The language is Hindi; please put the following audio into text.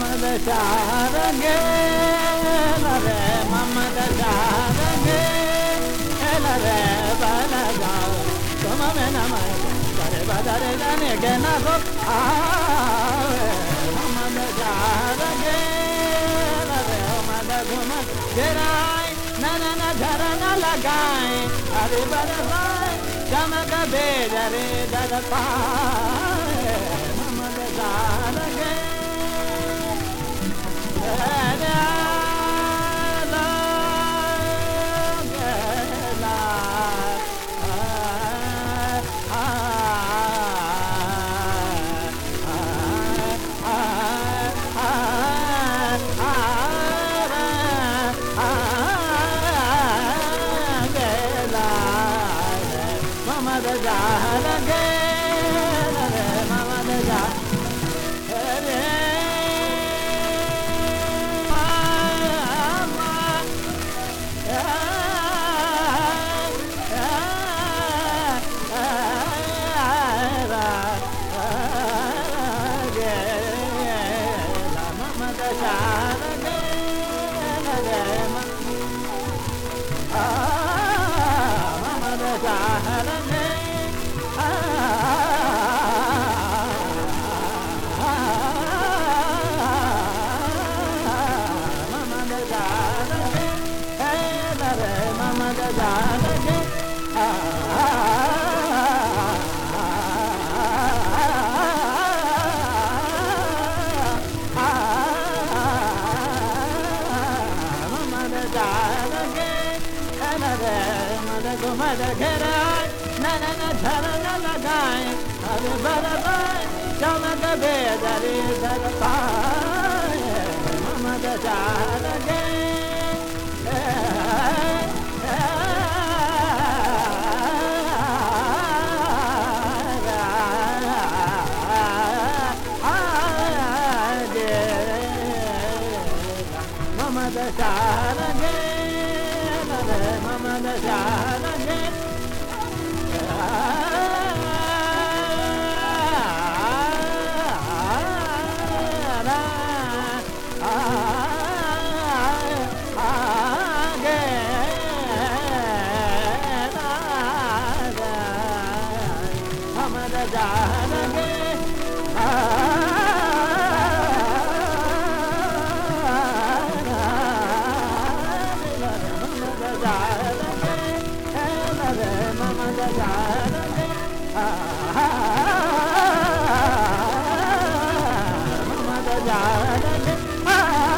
मम दशारंगे लरे मम दशारंगे लरे बल जाओ तुम में नम करे बदरे जाने के न लरे मद घुम गिराए न न न लगाए अरे बरसाए चमक बेजरे दर पाए मम दशारंगे Ah uh -huh. मद घेराए न न न लगाए अरे बरसाए चमक बेदरी दर पाए ममद चार மமத சாரணே நம மமத சாரணே ஜானகே ஆ मज़ारे म